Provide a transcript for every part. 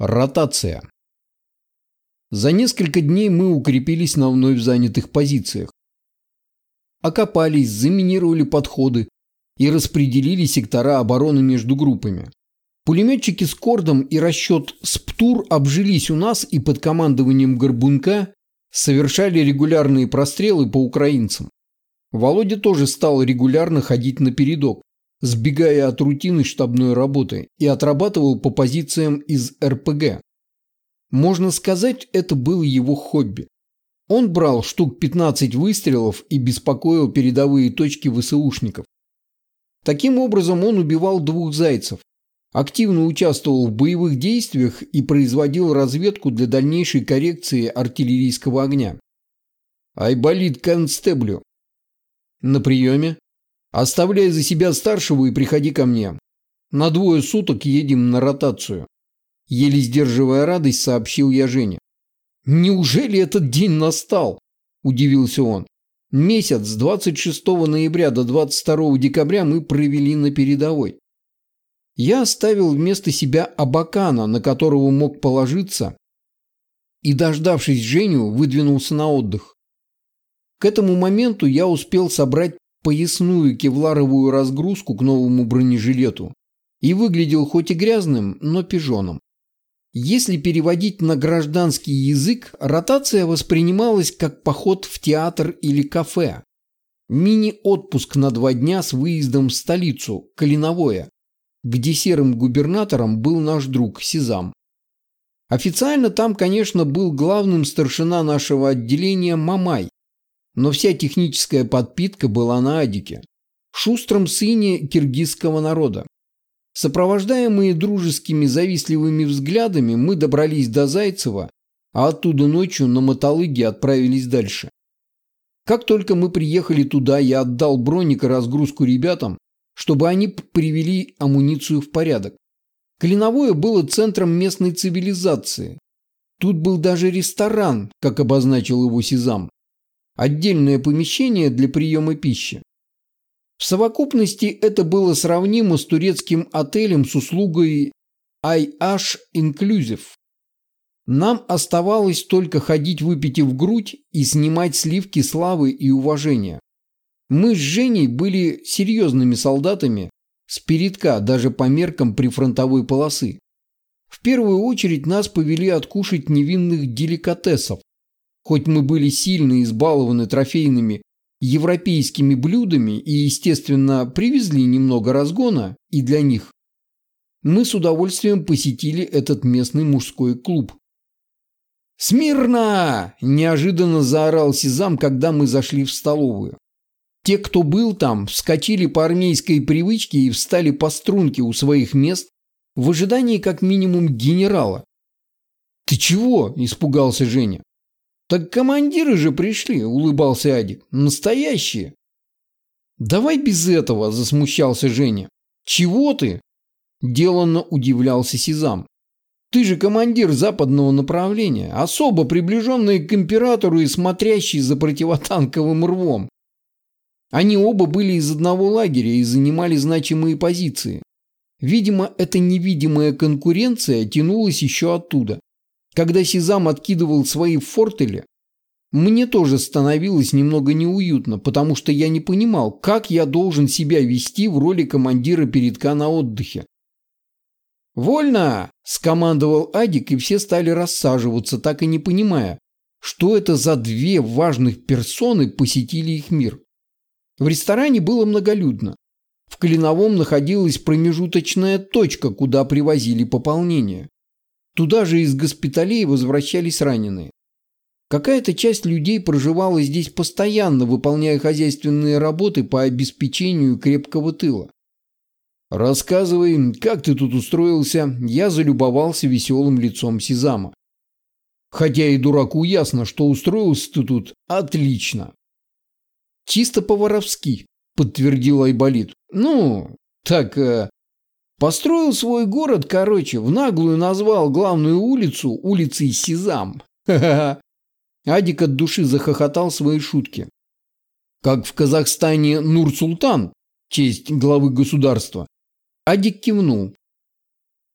Ротация. За несколько дней мы укрепились на вновь занятых позициях. Окопались, заминировали подходы и распределили сектора обороны между группами. Пулеметчики с Кордом и расчет СПТУР обжились у нас и под командованием Горбунка совершали регулярные прострелы по украинцам. Володя тоже стал регулярно ходить на передок, сбегая от рутины штабной работы, и отрабатывал по позициям из РПГ. Можно сказать, это было его хобби. Он брал штук 15 выстрелов и беспокоил передовые точки ВСУшников. Таким образом он убивал двух зайцев, активно участвовал в боевых действиях и производил разведку для дальнейшей коррекции артиллерийского огня. Айболит констеблю. На приеме Оставляй за себя старшего и приходи ко мне. На двое суток едем на ротацию. Еле сдерживая радость, сообщил я Жене. Неужели этот день настал? Удивился он. Месяц с 26 ноября до 22 декабря мы провели на передовой. Я оставил вместо себя Абакана, на которого мог положиться, и, дождавшись Женю, выдвинулся на отдых. К этому моменту я успел собрать поясную кевларовую разгрузку к новому бронежилету и выглядел хоть и грязным, но пижоном. Если переводить на гражданский язык, ротация воспринималась как поход в театр или кафе. Мини-отпуск на два дня с выездом в столицу, Калиновое, где серым губернатором был наш друг Сизам. Официально там, конечно, был главным старшина нашего отделения Мамай, но вся техническая подпитка была на Адике, шустром сыне киргизского народа. Сопровождаемые дружескими завистливыми взглядами, мы добрались до Зайцева, а оттуда ночью на мотолыге отправились дальше. Как только мы приехали туда, я отдал броник и разгрузку ребятам, чтобы они привели амуницию в порядок. Клиновое было центром местной цивилизации. Тут был даже ресторан, как обозначил его Сизам отдельное помещение для приема пищи. В совокупности это было сравнимо с турецким отелем с услугой IH Inclusive. Нам оставалось только ходить выпитив грудь и снимать сливки славы и уважения. Мы с Женей были серьезными солдатами, с передка даже по меркам прифронтовой полосы. В первую очередь нас повели откушать невинных деликатесов, Хоть мы были сильно избалованы трофейными европейскими блюдами и, естественно, привезли немного разгона и для них, мы с удовольствием посетили этот местный мужской клуб. «Смирно!» – неожиданно заорал Сезам, когда мы зашли в столовую. Те, кто был там, вскочили по армейской привычке и встали по струнке у своих мест в ожидании как минимум генерала. «Ты чего?» – испугался Женя. «Так командиры же пришли», – улыбался Адик. «Настоящие». «Давай без этого», – засмущался Женя. «Чего ты?» – деланно удивлялся Сизам. «Ты же командир западного направления, особо приближенный к императору и смотрящий за противотанковым рвом. Они оба были из одного лагеря и занимали значимые позиции. Видимо, эта невидимая конкуренция тянулась еще оттуда. Когда Сизам откидывал свои фортели, мне тоже становилось немного неуютно, потому что я не понимал, как я должен себя вести в роли командира передка на отдыхе. «Вольно!» – скомандовал Адик, и все стали рассаживаться, так и не понимая, что это за две важных персоны посетили их мир. В ресторане было многолюдно. В Клиновом находилась промежуточная точка, куда привозили пополнение. Туда же из госпиталей возвращались раненые. Какая-то часть людей проживала здесь постоянно, выполняя хозяйственные работы по обеспечению крепкого тыла. «Рассказывай, как ты тут устроился?» Я залюбовался веселым лицом Сизама. Хотя и дураку ясно, что устроился ты тут отлично. «Чисто по-воровски», – подтвердил Айболит. «Ну, так, э, Построил свой город, короче, в наглую назвал главную улицу улицей Сизам. Ха-ха-ха. Адик от души захохотал свои шутки. Как в Казахстане Нур-Султан, честь главы государства. Адик кивнул.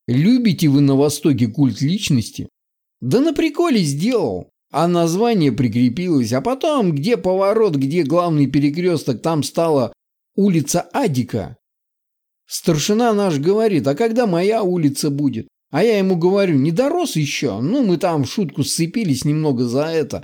Любите вы на Востоке культ личности? Да на приколе сделал. А название прикрепилось. А потом, где поворот, где главный перекресток, там стала улица Адика. Старшина наш говорит, а когда моя улица будет? А я ему говорю, не дорос еще. Ну, мы там в шутку сцепились немного за это.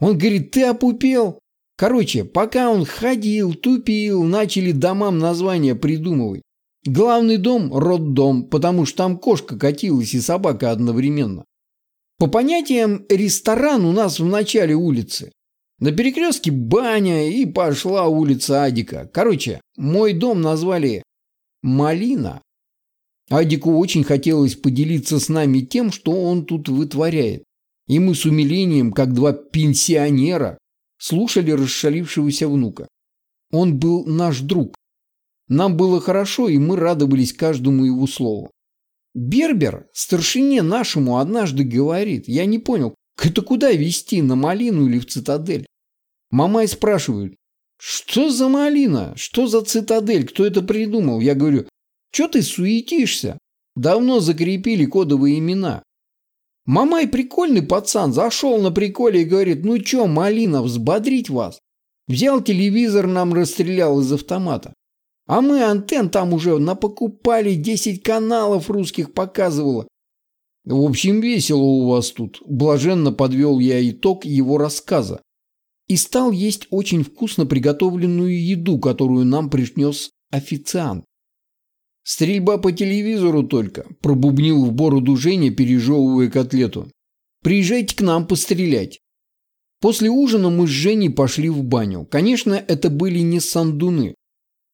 Он говорит, ты опупел? Короче, пока он ходил, тупил, начали домам названия придумывать. Главный дом – роддом, потому что там кошка катилась и собака одновременно. По понятиям, ресторан у нас в начале улицы. На перекрестке баня и пошла улица Адика. Короче, мой дом назвали Малина. Адику очень хотелось поделиться с нами тем, что он тут вытворяет. И мы с умилением, как два пенсионера, слушали расшалившегося внука. Он был наш друг. Нам было хорошо, и мы радовались каждому его слову. Бербер старшине нашему однажды говорит, я не понял, это куда везти, на малину или в цитадель? Мамай спрашивает, что за малина, что за цитадель, кто это придумал? Я говорю, что ты суетишься? Давно закрепили кодовые имена. Мамай прикольный пацан, зашел на приколе и говорит, ну чё, малина, взбодрить вас? Взял телевизор, нам расстрелял из автомата. А мы антенн там уже напокупали, 10 каналов русских показывало. В общем, весело у вас тут. Блаженно подвел я итог его рассказа. И стал есть очень вкусно приготовленную еду, которую нам принес официант. Стрельба по телевизору только, пробубнил в бороду Женя, пережевывая котлету. Приезжайте к нам пострелять. После ужина мы с Женей пошли в баню. Конечно, это были не сандуны.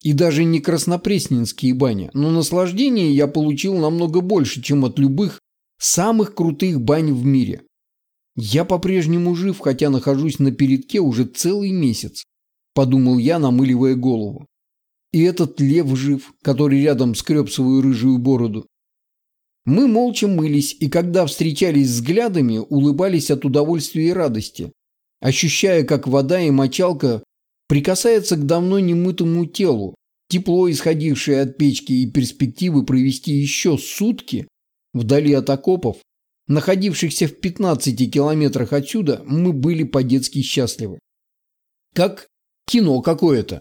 И даже не краснопресненские бани, но наслаждение я получил намного больше, чем от любых самых крутых бань в мире. Я по-прежнему жив, хотя нахожусь на передке уже целый месяц, подумал я, намыливая голову. И этот лев жив, который рядом скреб свою рыжую бороду. Мы молча мылись, и когда встречались взглядами, улыбались от удовольствия и радости, ощущая, как вода и мочалка прикасается к давно немытому телу, тепло, исходившее от печки и перспективы провести еще сутки вдали от окопов, находившихся в 15 километрах отсюда, мы были по-детски счастливы. Как кино какое-то.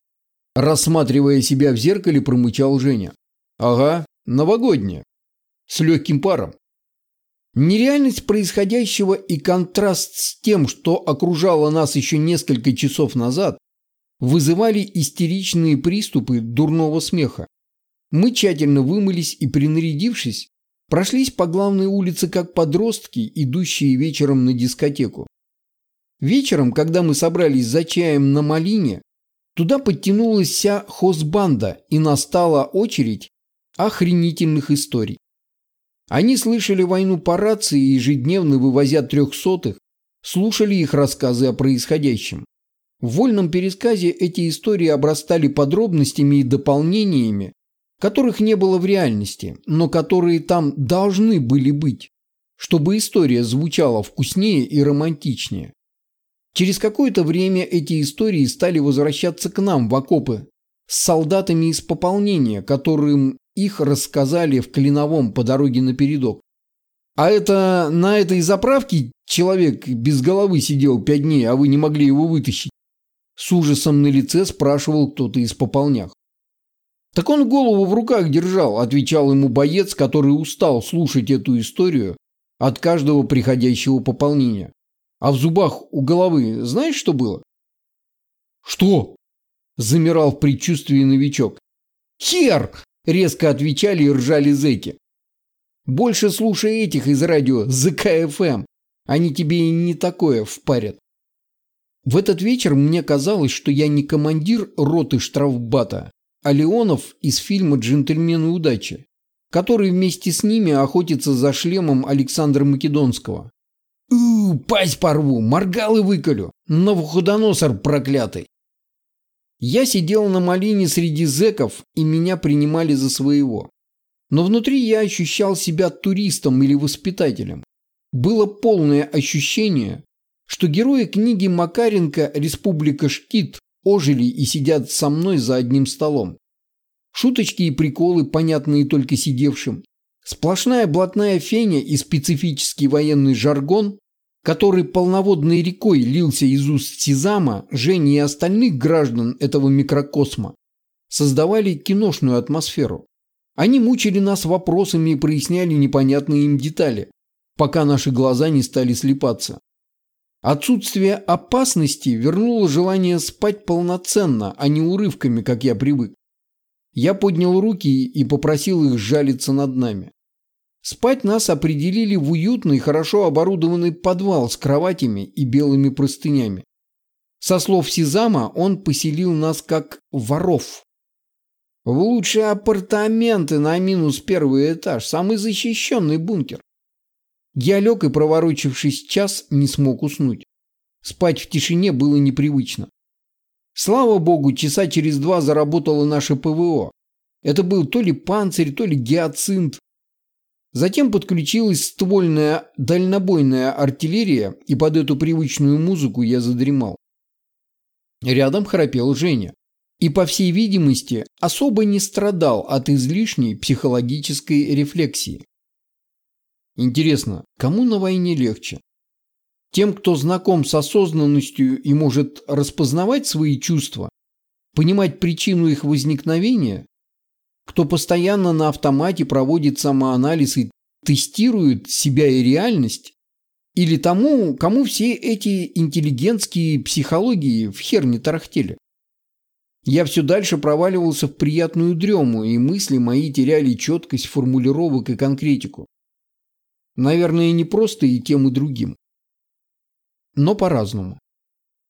Рассматривая себя в зеркале, промычал Женя. Ага, новогоднее. С легким паром. Нереальность происходящего и контраст с тем, что окружало нас еще несколько часов назад, вызывали истеричные приступы дурного смеха. Мы тщательно вымылись и, принарядившись, прошлись по главной улице как подростки, идущие вечером на дискотеку. Вечером, когда мы собрались за чаем на Малине, туда подтянулась вся хозбанда и настала очередь охренительных историй. Они слышали войну по рации и ежедневно вывозя трехсотых, слушали их рассказы о происходящем. В вольном пересказе эти истории обрастали подробностями и дополнениями, которых не было в реальности, но которые там должны были быть, чтобы история звучала вкуснее и романтичнее. Через какое-то время эти истории стали возвращаться к нам в окопы с солдатами из пополнения, которым их рассказали в Клиновом по дороге на передок. А это на этой заправке человек без головы сидел пять дней, а вы не могли его вытащить. С ужасом на лице спрашивал кто-то из пополнях. «Так он голову в руках держал», – отвечал ему боец, который устал слушать эту историю от каждого приходящего пополнения. «А в зубах у головы знаешь, что было?» «Что?» – замирал в предчувствии новичок. «Хер!» – резко отвечали и ржали зэки. «Больше слушай этих из радио ЗКФМ. Они тебе и не такое впарят». В этот вечер мне казалось, что я не командир роты штрафбата, а Леонов из фильма «Джентльмены удачи», который вместе с ними охотится за шлемом Александра Македонского. «У, пасть порву, моргал и выколю, новоходоносор проклятый!» Я сидел на малине среди зэков, и меня принимали за своего. Но внутри я ощущал себя туристом или воспитателем. Было полное ощущение, что герои книги Макаренко «Республика Шкит» ожили и сидят со мной за одним столом. Шуточки и приколы, понятные только сидевшим, Сплошная блатная феня и специфический военный жаргон, который полноводной рекой лился из уст Сизама, Жени и остальных граждан этого микрокосма, создавали киношную атмосферу. Они мучили нас вопросами и проясняли непонятные им детали, пока наши глаза не стали слепаться. Отсутствие опасности вернуло желание спать полноценно, а не урывками, как я привык. Я поднял руки и попросил их сжалиться над нами. Спать нас определили в уютный, хорошо оборудованный подвал с кроватями и белыми простынями. Со слов Сизама, он поселил нас как воров. В лучшие апартаменты на минус первый этаж, самый защищенный бункер. Я лег и, проворочившись час, не смог уснуть. Спать в тишине было непривычно. Слава богу, часа через два заработало наше ПВО. Это был то ли панцирь, то ли гиацинт. Затем подключилась ствольная дальнобойная артиллерия, и под эту привычную музыку я задремал. Рядом храпел Женя. И, по всей видимости, особо не страдал от излишней психологической рефлексии. Интересно, кому на войне легче? Тем, кто знаком с осознанностью и может распознавать свои чувства, понимать причину их возникновения, кто постоянно на автомате проводит самоанализ и тестирует себя и реальность, или тому, кому все эти интеллигентские психологии в хер не тарахтели. Я все дальше проваливался в приятную дрему, и мысли мои теряли четкость формулировок и конкретику. Наверное, не просто и тем, и другим. Но по-разному.